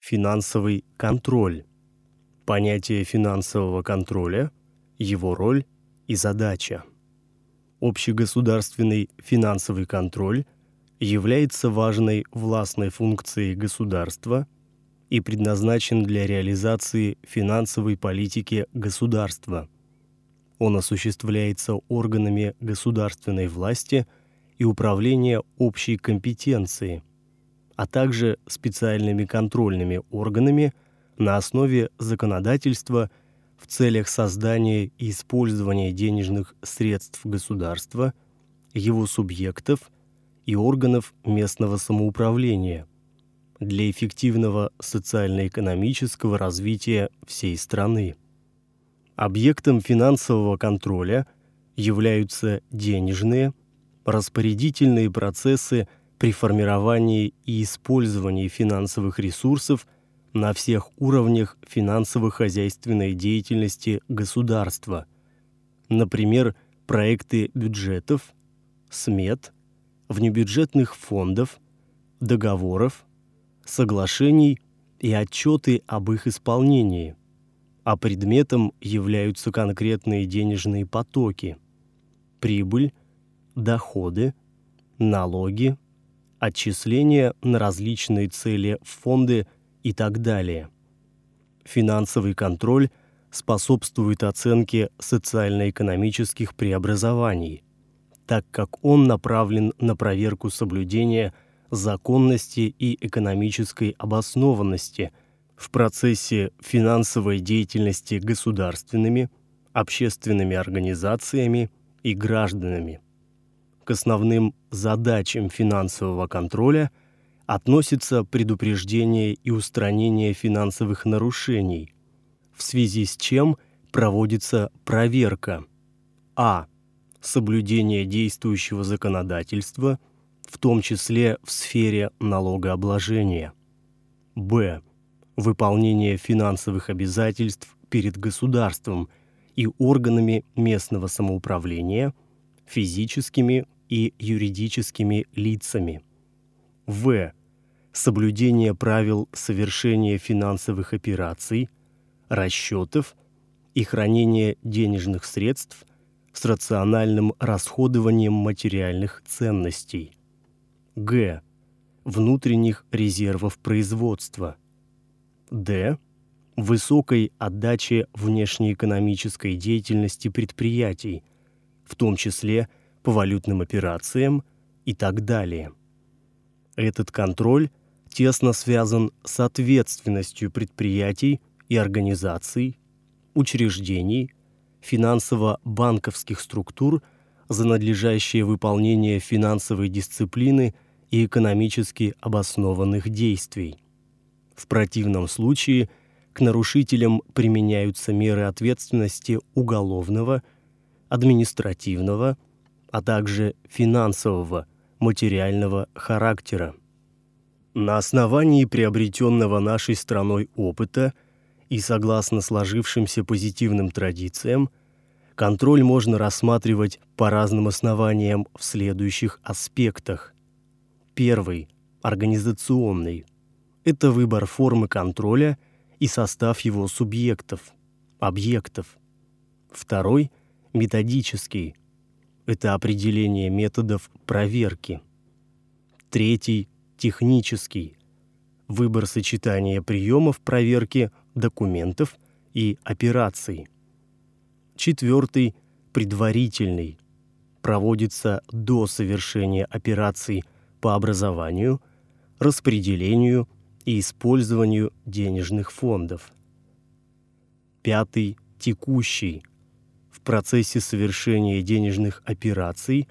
Финансовый контроль. Понятие финансового контроля, его роль и задача. Общегосударственный финансовый контроль является важной властной функцией государства и предназначен для реализации финансовой политики государства. Он осуществляется органами государственной власти и управления общей компетенции – а также специальными контрольными органами на основе законодательства в целях создания и использования денежных средств государства, его субъектов и органов местного самоуправления для эффективного социально-экономического развития всей страны. Объектом финансового контроля являются денежные, распорядительные процессы – при формировании и использовании финансовых ресурсов на всех уровнях финансово-хозяйственной деятельности государства, например, проекты бюджетов, смет, внебюджетных фондов, договоров, соглашений и отчеты об их исполнении, а предметом являются конкретные денежные потоки, прибыль, доходы, налоги, отчисления на различные цели фонды и так далее. Финансовый контроль способствует оценке социально-экономических преобразований, так как он направлен на проверку соблюдения законности и экономической обоснованности в процессе финансовой деятельности государственными, общественными организациями и гражданами к основным задачам финансового контроля относится предупреждение и устранение финансовых нарушений, в связи с чем проводится проверка а. соблюдение действующего законодательства, в том числе в сфере налогообложения, б. выполнение финансовых обязательств перед государством и органами местного самоуправления, физическими и юридическими лицами. В. Соблюдение правил совершения финансовых операций, расчетов и хранения денежных средств с рациональным расходованием материальных ценностей. Г. Внутренних резервов производства. Д. Высокой отдачи внешнеэкономической деятельности предприятий, в том числе – по валютным операциям и так далее. Этот контроль тесно связан с ответственностью предприятий и организаций, учреждений, финансово-банковских структур за надлежащее выполнение финансовой дисциплины и экономически обоснованных действий. В противном случае к нарушителям применяются меры ответственности уголовного, административного – а также финансового, материального характера. На основании приобретенного нашей страной опыта и согласно сложившимся позитивным традициям, контроль можно рассматривать по разным основаниям в следующих аспектах. Первый – организационный. Это выбор формы контроля и состав его субъектов, объектов. Второй – методический это определение методов проверки. Третий – технический. Выбор сочетания приемов проверки документов и операций. Четвертый – предварительный. Проводится до совершения операций по образованию, распределению и использованию денежных фондов. Пятый – текущий в процессе совершения денежных операций,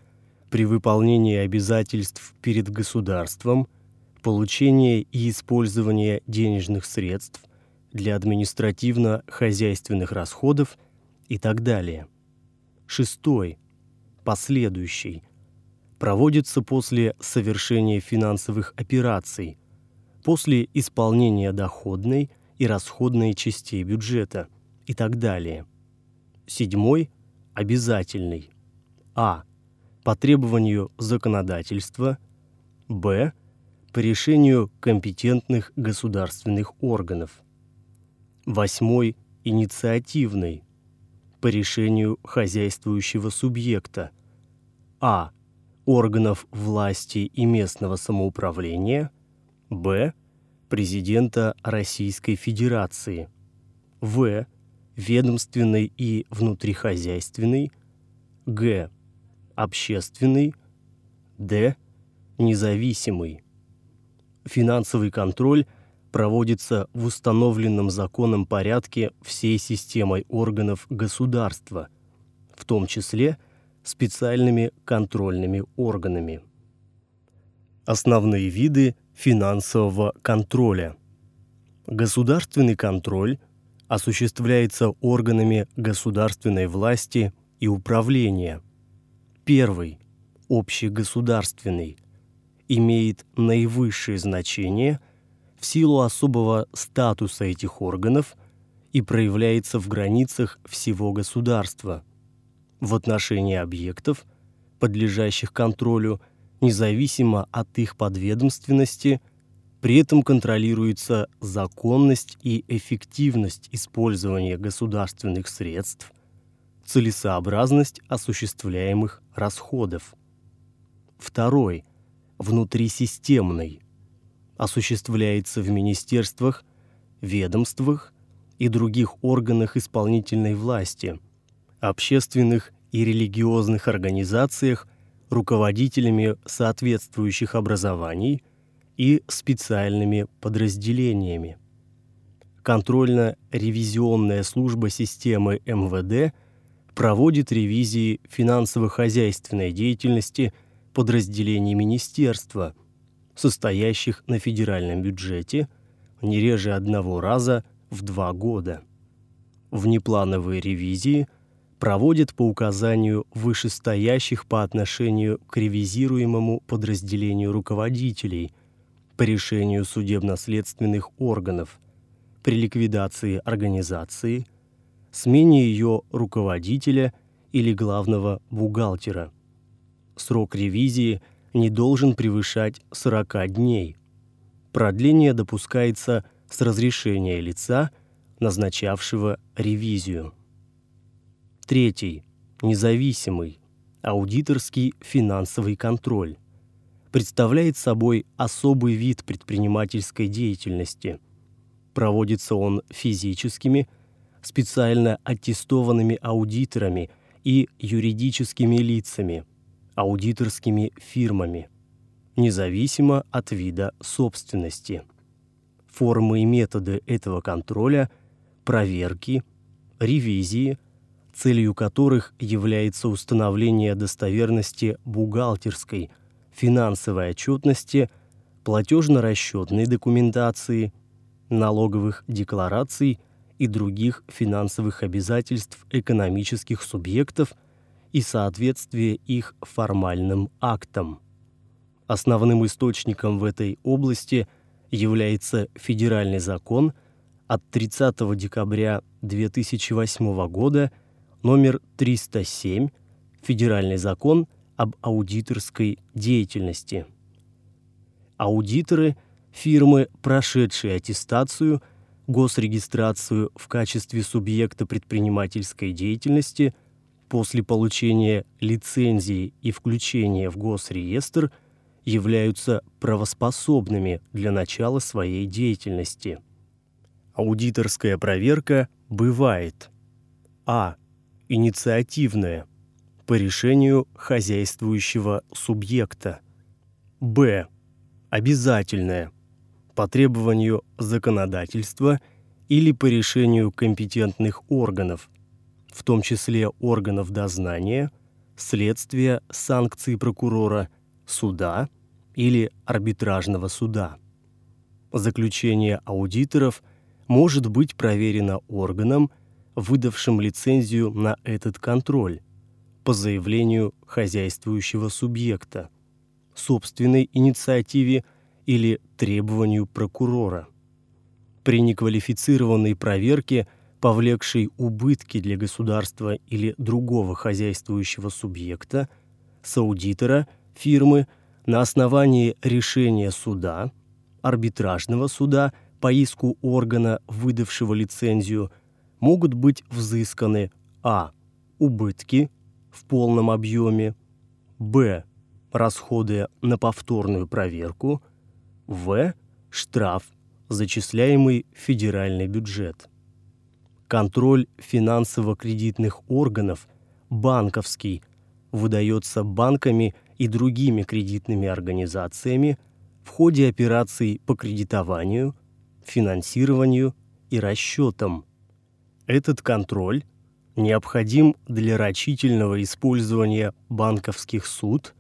при выполнении обязательств перед государством, получения и использования денежных средств для административно-хозяйственных расходов и так далее. Шестой. Последующий. Проводится после совершения финансовых операций, после исполнения доходной и расходной частей бюджета и так далее – Седьмой – обязательный. А. По требованию законодательства. Б. по решению компетентных государственных органов. Восьмой – инициативный по решению хозяйствующего субъекта. А. Органов власти и местного самоуправления. Б. Президента Российской Федерации. В. Ведомственный и внутрихозяйственный. Г. Общественный. Д. Независимый. Финансовый контроль проводится в установленном законом порядке всей системой органов государства, в том числе специальными контрольными органами. Основные виды финансового контроля. Государственный контроль осуществляется органами государственной власти и управления. Первый, общегосударственный, имеет наивысшее значение в силу особого статуса этих органов и проявляется в границах всего государства в отношении объектов, подлежащих контролю, независимо от их подведомственности, при этом контролируется законность и эффективность использования государственных средств, целесообразность осуществляемых расходов. Второй внутрисистемной, осуществляется в министерствах, ведомствах и других органах исполнительной власти, общественных и религиозных организациях, руководителями соответствующих образований и специальными подразделениями. Контрольно-ревизионная служба системы МВД проводит ревизии финансово-хозяйственной деятельности – подразделений министерства, состоящих на федеральном бюджете не реже одного раза в два года. Внеплановые ревизии проводят по указанию вышестоящих по отношению к ревизируемому подразделению руководителей по решению судебно-следственных органов при ликвидации организации, смене ее руководителя или главного бухгалтера – срок ревизии не должен превышать 40 дней. Продление допускается с разрешения лица, назначавшего ревизию. Третий. Независимый. Аудиторский финансовый контроль. Представляет собой особый вид предпринимательской деятельности. Проводится он физическими, специально аттестованными аудиторами и юридическими лицами – аудиторскими фирмами, независимо от вида собственности. Формы и методы этого контроля – проверки, ревизии, целью которых является установление достоверности бухгалтерской, финансовой отчетности, платежно-расчетной документации, налоговых деклараций и других финансовых обязательств экономических субъектов – и соответствие их формальным актам. Основным источником в этой области является федеральный закон от 30 декабря 2008 года номер 307 Федеральный закон об аудиторской деятельности. Аудиторы – фирмы, прошедшие аттестацию, госрегистрацию в качестве субъекта предпринимательской деятельности – после получения лицензии и включения в госреестр являются правоспособными для начала своей деятельности. Аудиторская проверка бывает а. инициативная по решению хозяйствующего субъекта, б. обязательная по требованию законодательства или по решению компетентных органов – в том числе органов дознания, следствия, санкций прокурора, суда или арбитражного суда. Заключение аудиторов может быть проверено органом, выдавшим лицензию на этот контроль, по заявлению хозяйствующего субъекта, собственной инициативе или требованию прокурора. При неквалифицированной проверке – повлекший убытки для государства или другого хозяйствующего субъекта, с фирмы, на основании решения суда, арбитражного суда по иску органа, выдавшего лицензию, могут быть взысканы а. убытки в полном объеме, б. расходы на повторную проверку, в. штраф, зачисляемый в федеральный бюджет. Контроль финансово-кредитных органов, банковский, выдается банками и другими кредитными организациями в ходе операций по кредитованию, финансированию и расчетам. Этот контроль необходим для рачительного использования банковских суд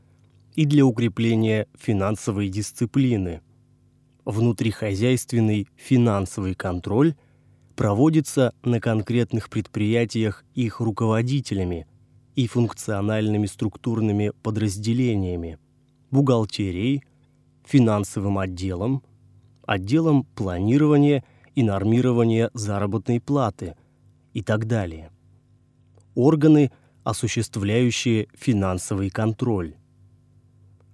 и для укрепления финансовой дисциплины. Внутрихозяйственный финансовый контроль проводится на конкретных предприятиях их руководителями и функциональными структурными подразделениями, бухгалтерией, финансовым отделом, отделом планирования и нормирования заработной платы и так далее. Органы, осуществляющие финансовый контроль.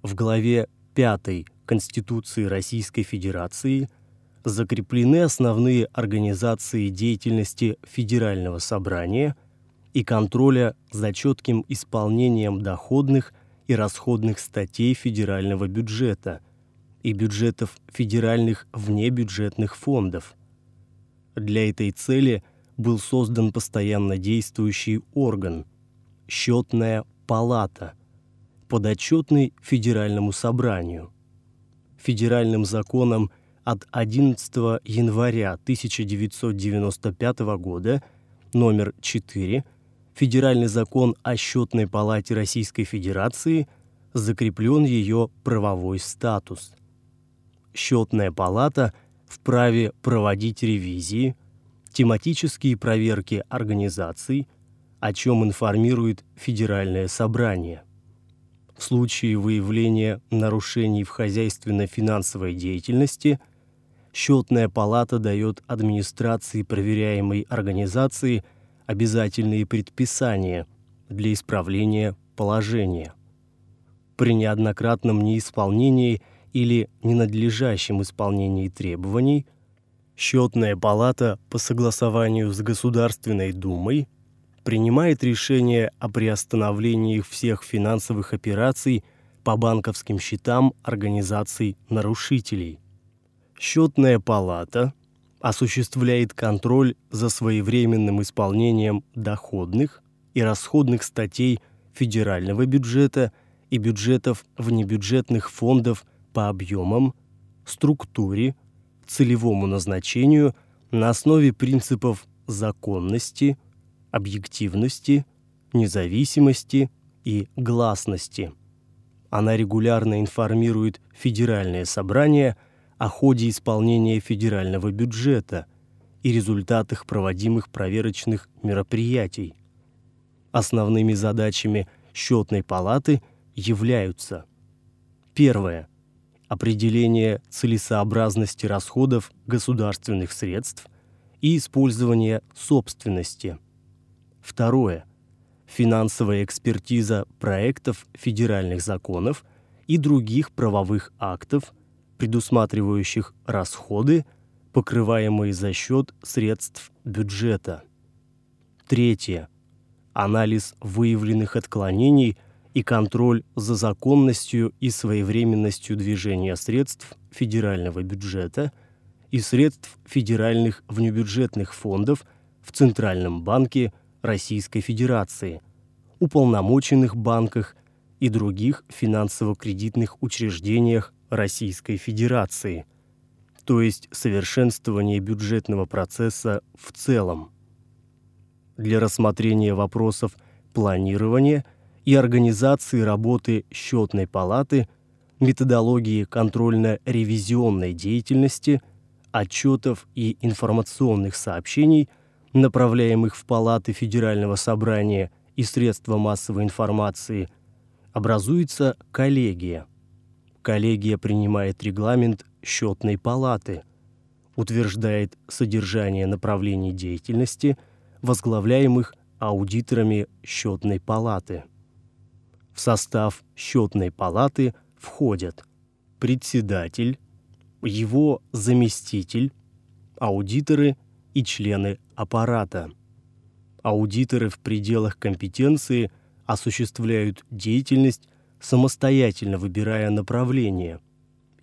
В главе 5 Конституции Российской Федерации закреплены основные организации деятельности Федерального собрания и контроля за четким исполнением доходных и расходных статей федерального бюджета и бюджетов федеральных внебюджетных фондов. Для этой цели был создан постоянно действующий орган – счетная палата, подотчетный Федеральному собранию. Федеральным законом от 11 января 1995 года номер 4 Федеральный закон о счетной палате Российской Федерации закреплен ее правовой статус – счетная палата вправе проводить ревизии, тематические проверки организаций, о чем информирует Федеральное собрание. В случае выявления нарушений в хозяйственно-финансовой деятельности счетная палата дает администрации проверяемой организации обязательные предписания для исправления положения. При неоднократном неисполнении – или ненадлежащем исполнении требований, счетная палата по согласованию с Государственной Думой принимает решение о приостановлении всех финансовых операций по банковским счетам организаций нарушителей. Счетная палата осуществляет контроль за своевременным исполнением доходных и расходных статей федерального бюджета и бюджетов внебюджетных фондов по объемам, структуре, целевому назначению на основе принципов законности, объективности, независимости и гласности. Она регулярно информирует Федеральное собрание о ходе исполнения федерального бюджета и результатах проводимых проверочных мероприятий. Основными задачами счетной палаты являются Первое определение целесообразности расходов государственных средств и использование собственности. Второе. Финансовая экспертиза проектов федеральных законов и других правовых актов, предусматривающих расходы, покрываемые за счет средств бюджета. Третье. Анализ выявленных отклонений и контроль за законностью и своевременностью движения средств федерального бюджета и средств федеральных внебюджетных фондов в Центральном банке Российской Федерации, уполномоченных банках и других финансово-кредитных учреждениях Российской Федерации, то есть совершенствование бюджетного процесса в целом. Для рассмотрения вопросов планирования – и организации работы счетной палаты, методологии контрольно-ревизионной деятельности, отчетов и информационных сообщений, направляемых в палаты Федерального собрания и средства массовой информации, образуется коллегия. Коллегия принимает регламент счетной палаты, утверждает содержание направлений деятельности, возглавляемых аудиторами счетной палаты. В состав счетной палаты входят председатель, его заместитель, аудиторы и члены аппарата. Аудиторы в пределах компетенции осуществляют деятельность, самостоятельно выбирая направление,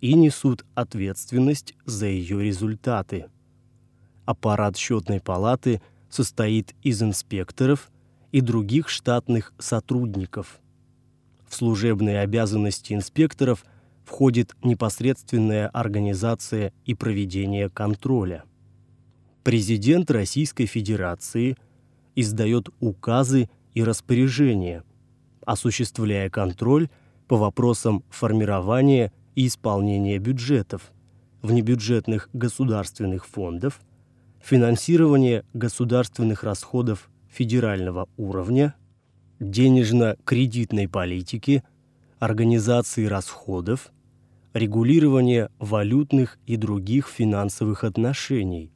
и несут ответственность за ее результаты. Аппарат счетной палаты состоит из инспекторов и других штатных сотрудников. В служебные обязанности инспекторов входит непосредственная организация и проведение контроля. Президент Российской Федерации издает указы и распоряжения, осуществляя контроль по вопросам формирования и исполнения бюджетов, внебюджетных государственных фондов, финансирования государственных расходов федерального уровня, денежно-кредитной политики, организации расходов, регулирования валютных и других финансовых отношений,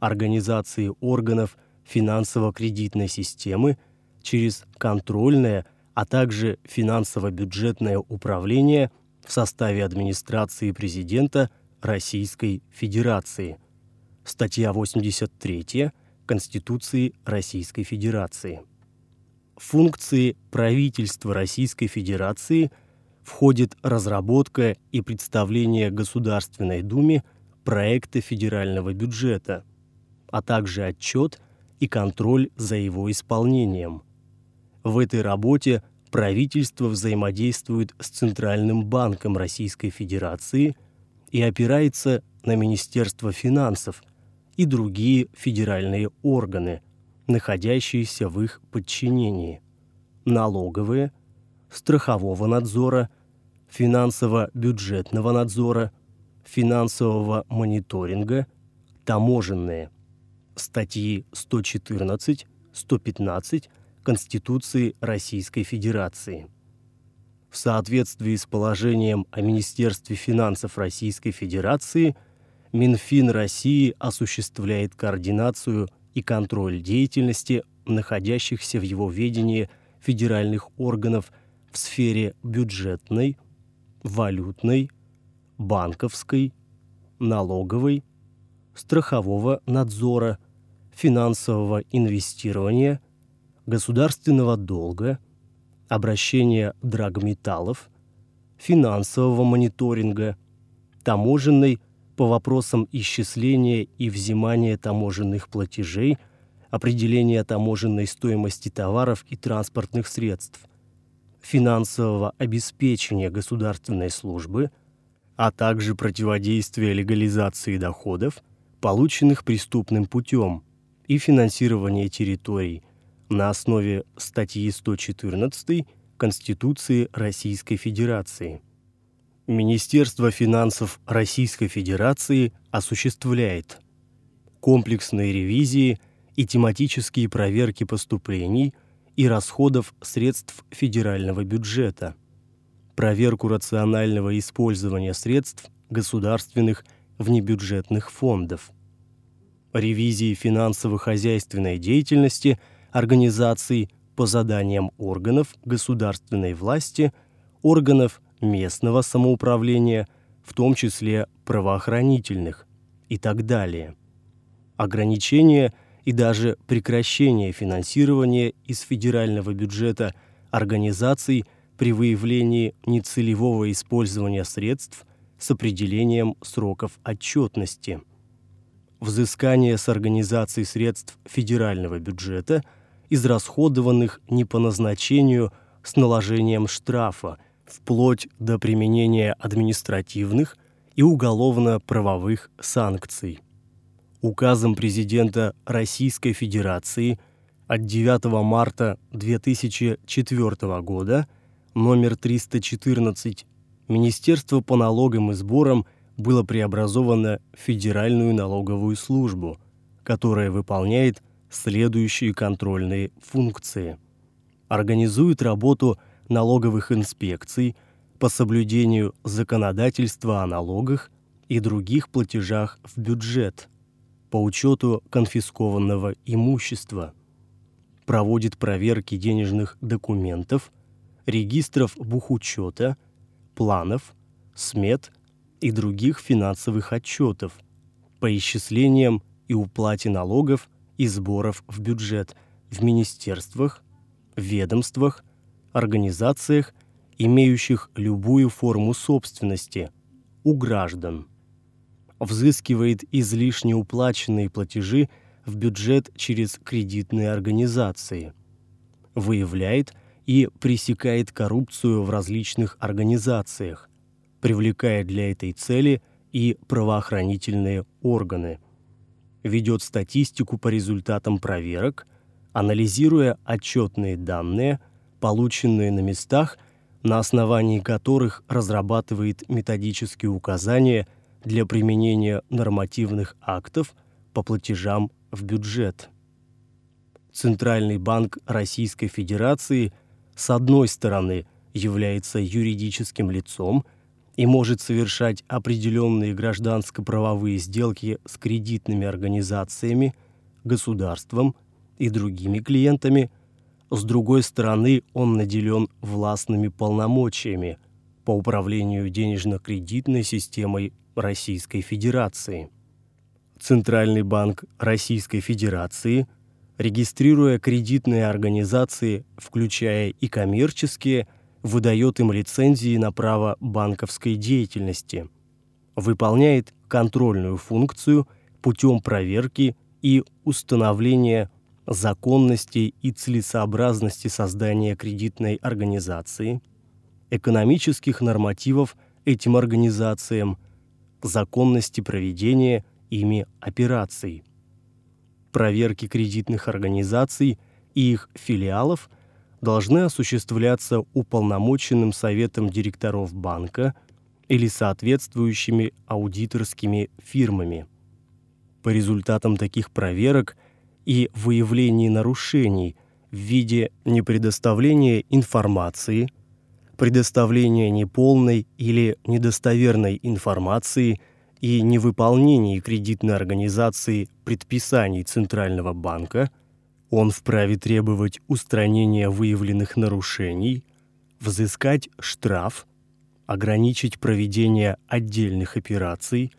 организации органов финансово-кредитной системы через контрольное, а также финансово-бюджетное управление в составе администрации президента Российской Федерации. Статья 83 Конституции Российской Федерации. Функции правительства Российской Федерации входит разработка и представление Государственной Думе проекта федерального бюджета – а также отчет и контроль за его исполнением. В этой работе правительство взаимодействует с Центральным банком Российской Федерации и опирается на Министерство финансов и другие федеральные органы, находящиеся в их подчинении, налоговые, страхового надзора, финансово-бюджетного надзора, финансового мониторинга, таможенные статьи 114, 115 Конституции Российской Федерации. В соответствии с положением о Министерстве финансов Российской Федерации Минфин России осуществляет координацию и контроль деятельности находящихся в его ведении федеральных органов в сфере бюджетной, валютной, банковской, налоговой, страхового надзора, финансового инвестирования, государственного долга, обращения драгметаллов, финансового мониторинга, таможенной по вопросам исчисления и взимания таможенных платежей, определения таможенной стоимости товаров и транспортных средств, финансового обеспечения государственной службы, а также противодействия легализации доходов – полученных преступным путем, и финансирование территорий на основе статьи 114 Конституции Российской Федерации. Министерство финансов Российской Федерации осуществляет комплексные ревизии и тематические проверки поступлений и расходов средств федерального бюджета, проверку рационального использования средств государственных внебюджетных фондов, ревизии финансово-хозяйственной деятельности организаций по заданиям органов государственной власти, органов местного самоуправления, в том числе правоохранительных и так далее. Ограничение и даже прекращение финансирования из федерального бюджета организаций при выявлении нецелевого использования средств с определением сроков отчетности – взыскание с организации средств федерального бюджета, израсходованных не по назначению с наложением штрафа, вплоть до применения административных и уголовно-правовых санкций. Указом президента Российской Федерации от 9 марта 2004 года номер 314 Министерство по налогам и сборам было преобразовано в Федеральную налоговую службу, которая выполняет следующие контрольные функции. Организует работу налоговых инспекций по соблюдению законодательства о налогах и других платежах в бюджет, по учету конфискованного имущества, проводит проверки денежных документов, регистров бухучета, планов, смет и других финансовых отчетов по исчислениям и уплате налогов и сборов в бюджет в министерствах, ведомствах, организациях, имеющих любую форму собственности, у граждан. Взыскивает излишне уплаченные платежи в бюджет через кредитные организации. Выявляет и пресекает коррупцию в различных организациях, привлекая для этой цели и правоохранительные органы. Ведет статистику по результатам проверок, анализируя отчетные данные, полученные на местах, на основании которых разрабатывает методические указания для применения нормативных актов по платежам в бюджет. Центральный банк Российской Федерации с одной стороны является юридическим лицом и может совершать определенные гражданско-правовые сделки с кредитными организациями, государством и другими клиентами, с другой стороны он наделен властными полномочиями по управлению денежно-кредитной системой Российской Федерации. Центральный банк Российской Федерации, регистрируя кредитные организации, включая и коммерческие, выдает им лицензии на право банковской деятельности, выполняет контрольную функцию путем проверки и установления законности и целесообразности создания кредитной организации, экономических нормативов этим организациям, законности проведения ими операций. Проверки кредитных организаций и их филиалов должны осуществляться уполномоченным советом директоров банка или соответствующими аудиторскими фирмами. По результатам таких проверок и выявлении нарушений в виде непредоставления информации, предоставления неполной или недостоверной информации – и невыполнении кредитной организации предписаний Центрального банка, он вправе требовать устранения выявленных нарушений, взыскать штраф, ограничить проведение отдельных операций,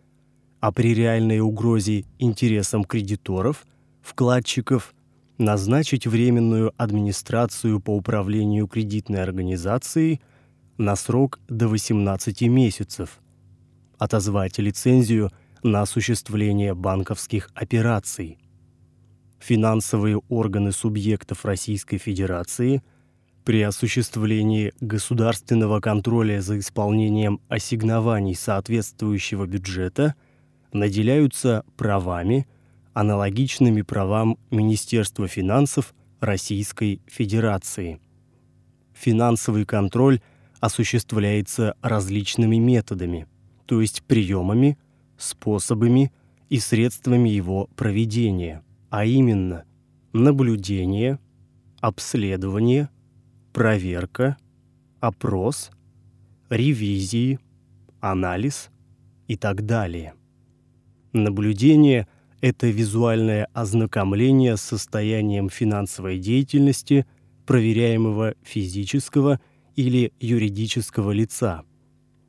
а при реальной угрозе интересам кредиторов, вкладчиков, назначить временную администрацию по управлению кредитной организацией на срок до 18 месяцев – отозвать лицензию на осуществление банковских операций. Финансовые органы субъектов Российской Федерации при осуществлении государственного контроля за исполнением ассигнований соответствующего бюджета наделяются правами, аналогичными правам Министерства финансов Российской Федерации. Финансовый контроль осуществляется различными методами – то есть приемами, способами и средствами его проведения, а именно наблюдение, обследование, проверка, опрос, ревизии, анализ и так далее. Наблюдение – это визуальное ознакомление с состоянием финансовой деятельности проверяемого физического или юридического лица –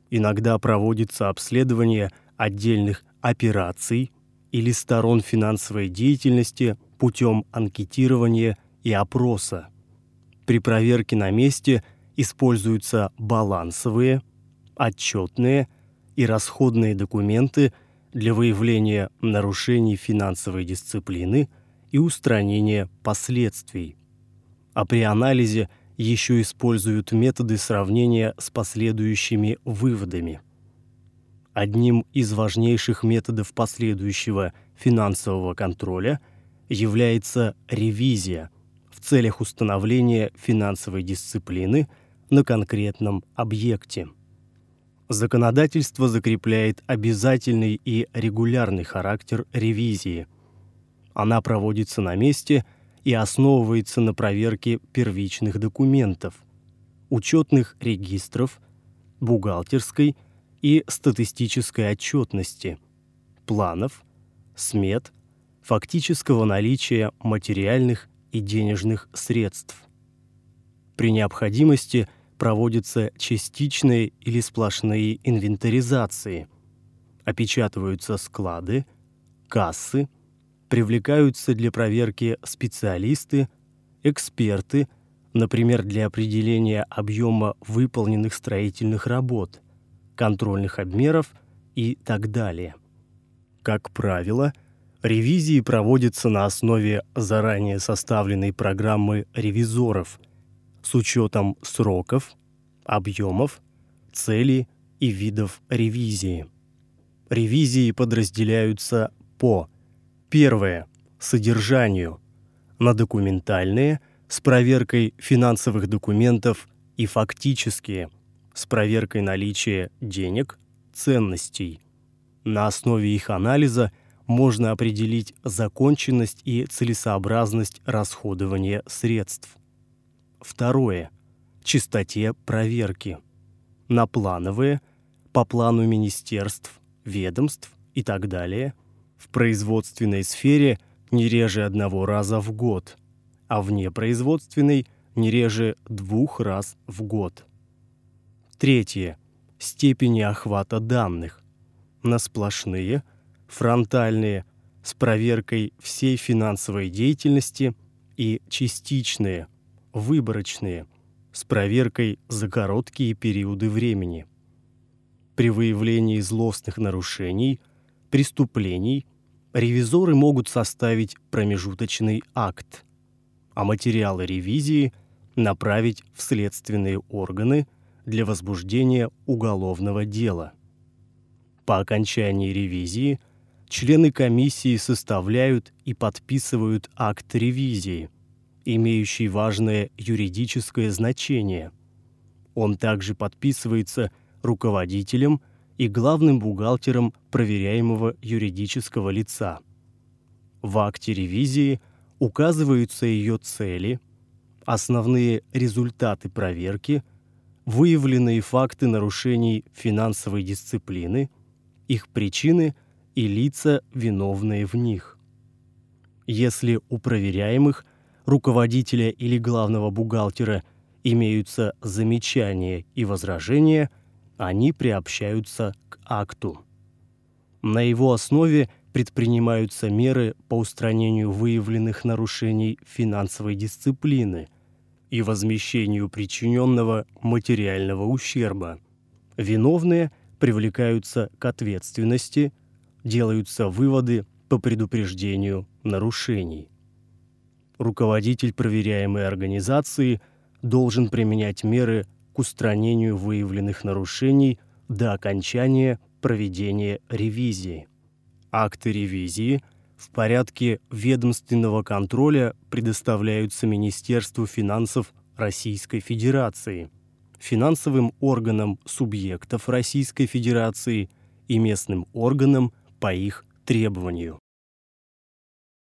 Иногда проводится обследование отдельных операций или сторон финансовой деятельности путем анкетирования и опроса. При проверке на месте используются балансовые, отчетные и расходные документы для выявления нарушений финансовой дисциплины и устранения последствий. А при анализе – еще используют методы сравнения с последующими выводами. Одним из важнейших методов последующего финансового контроля является ревизия в целях установления финансовой дисциплины на конкретном объекте. Законодательство закрепляет обязательный и регулярный характер ревизии. Она проводится на месте – и основывается на проверке первичных документов, учетных регистров, бухгалтерской и статистической отчетности, планов, смет, фактического наличия материальных и денежных средств. При необходимости проводятся частичные или сплошные инвентаризации, опечатываются склады, кассы, привлекаются для проверки специалисты, эксперты, например, для определения объема выполненных строительных работ, контрольных обмеров и так далее. Как правило, ревизии проводятся на основе заранее составленной программы ревизоров с учетом сроков, объемов, целей и видов ревизии. Ревизии подразделяются по первое – содержанию, на документальные с проверкой финансовых документов и фактические с проверкой наличия денег, ценностей. На основе их анализа можно определить законченность и целесообразность расходования средств. Второе – чистоте проверки. На плановые, по плану министерств, ведомств и так далее, в производственной сфере не реже одного раза в год, а в непроизводственной не реже двух раз в год. Третье – степени охвата данных. На сплошные, фронтальные, с проверкой всей финансовой деятельности и частичные – выборочные, с проверкой за короткие периоды времени. При выявлении злостных нарушений, преступлений, ревизоры могут составить промежуточный акт, а материалы ревизии направить в следственные органы для возбуждения уголовного дела. По окончании ревизии члены комиссии составляют и подписывают акт ревизии – имеющий важное юридическое значение. Он также подписывается руководителем и главным бухгалтером проверяемого юридического лица. В акте ревизии указываются ее цели, основные результаты проверки, выявленные факты нарушений финансовой дисциплины, их причины и лица, виновные в них. Если у проверяемых – руководителя или главного бухгалтера имеются замечания и возражения, они приобщаются к акту. На его основе предпринимаются меры по устранению выявленных нарушений финансовой дисциплины и возмещению причиненного материального ущерба. Виновные привлекаются к ответственности, делаются выводы по предупреждению нарушений руководитель проверяемой организации должен применять меры к устранению выявленных нарушений до окончания проведения ревизии. Акты ревизии в порядке ведомственного контроля предоставляются Министерству финансов Российской Федерации, финансовым органам субъектов Российской Федерации и местным органам по их требованию.